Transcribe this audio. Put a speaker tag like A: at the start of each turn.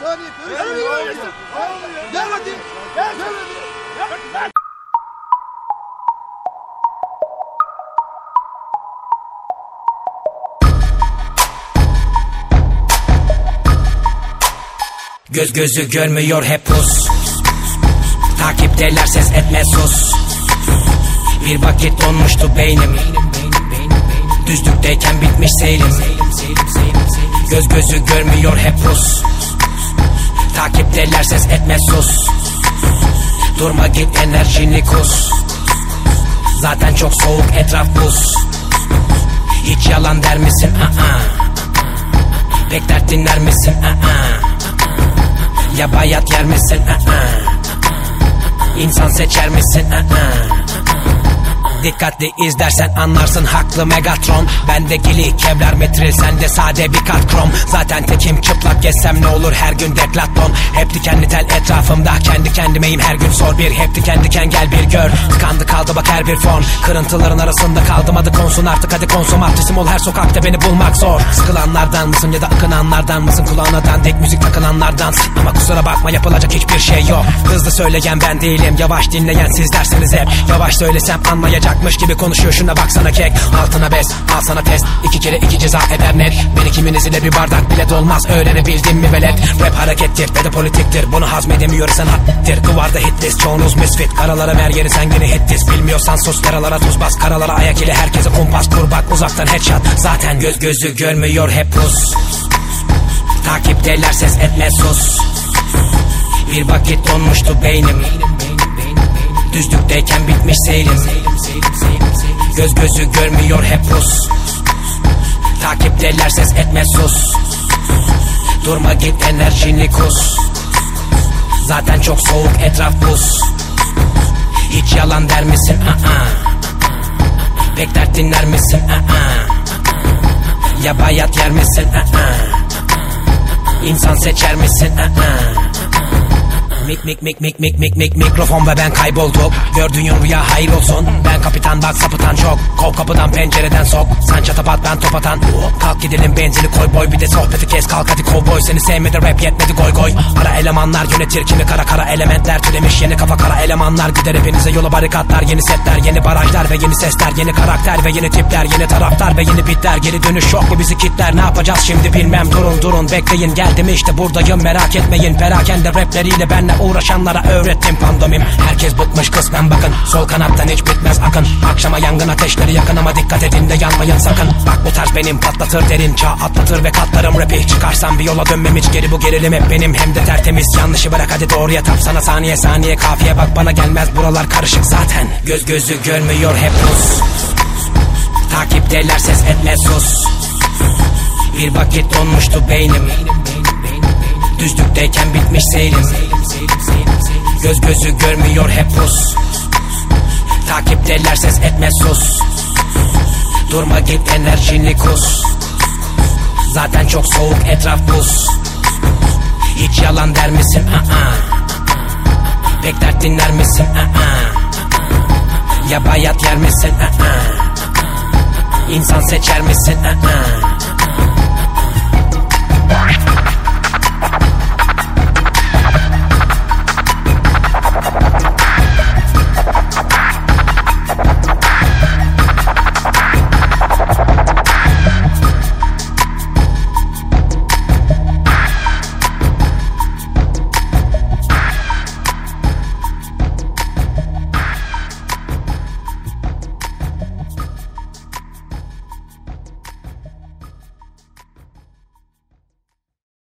A: saniye. Gel hadi. Gel hadi.
B: Göz gözü görmüyor hep pus Takipteler ses etme sus Bir vakit donmuştu beynim Düzlükteyken bitmiş seyrim Göz gözü görmüyor hep pus Takipteler ses etme sus Durma git enerjini kus Zaten çok soğuk etraf buz Hiç yalan der misin? Aa. Pek dert dinler misin? Aa. Ya bayat yer misin? Aa. İnsan seçer misin? Aa. Dikkatli izlersen anlarsın haklı Megatron. Bende gili kevlar metril sende sade bir kat krom. Zaten tekim çıplak gezsem ne olur her gün deklaton Hep dikenli tel etrafımda kendi kendimeyim her gün sor bir. Hep diken diken gel bir gör. Tıkandı kaldı bak her bir fon Kırıntıların arasında kaldım adı konsun artık hadi konsum. Artistim ol her sokakta beni bulmak zor. Sıkılanlardan mısın ya da akınanlardan mısın? Kulağına dandik müzik takılanlardan. Ama kusura bakma yapılacak hiçbir şey yok. Hızlı söyleyen ben değilim yavaş dinleyen siz dersiniz hep. Yavaş söylesem anlayacakmış gibi konuşuyor. Şuna baksana kek Altına bez al sana test. İki kere iki ceza eder net. Beni kiminiz ile bir bardak bile dolmaz. Öğrenebildin mi velet? Rap harekettir ve de politiktir. Bunu hazmedemiyorsan hattir Duvarda hitlist çoğunuz misfit. Karalara ver yeri sen yine hittis Bilmiyorsan sus yaralara tuz bas. Karalara ayak ile herkese kumpas kur bak. Uzaktan headshot. Zaten göz gözü görmüyor hep pus Takipteler ses etme sus. Bir vakit donmuştu beynim Düzlükteyken bitmiş seyrim Göz gözü görmüyor hep pus Takipteler ses etme sus Durma git enerjini kus Zaten çok soğuk etraf buz Hiç yalan der misin? Aa. Pek dert dinler misin? Aa. Ya bayat yer misin? Aa. İnsan seçer misin? Aa. Mik mik mik mik mik mik mik mikrofon ve ben kaybolduk Gördüğün rüya hayır olsun. Ben kapitan bak sapıtan çok. Kov kapıdan pencereden sok. Sen çatapat ben top atan. Kalk gidelim benzini koy boy. Bir de sohbeti kes kalk hadi kovboy Seni sevmedi rap yetmedi goy goy. Ara elemanlar yönetir kimi kara kara elementler. Türemiş yeni kafa kara elemanlar. Gider hepinize yola barikatlar Yeni setler yeni barajlar ve yeni sesler. Yeni karakter ve yeni tipler Yeni taraftar ve yeni bitler. Geri dönüş yok mu bizi kitler? Ne yapacağız şimdi bilmem. Durun durun Bekleyin. Geldim işte buradayım. Merak etmeyin. Perakende rapleriyle benle uğraşanlara öğrettim pandomim. Herkes bıkmış kısmen bakın. Sol kanattan hiç bitmez akın. Akşama yangın ateşleri yakın ama dikkat edin de yanmayın sakın. Bak bu tarz benim patlatır derin çağ atlatır ve katlarım. Rapi Çıkarsam bir yola dönmem hiç geri bu gerilim hep benim. Hem de tertemiz Yanlışı bırak hadi doğruya tap sana. Saniye saniye kafiye bak bana gelmez. Buralar karışık zaten. Göz gözü görmüyor hep pus Takipteler ses etme sus. Bir vakit donmuştu beynim Düzlükteyken bitmiş seyrim Göz gözü görmüyor hep pus Takipteler ses etme sus Durma git enerjini kus Zaten çok soğuk etraf buz Hiç yalan der misin? Aa. Pek dert dinler misin? Aa. Ya bayat yer misin? Aa. İnsan seçer misin? Aa.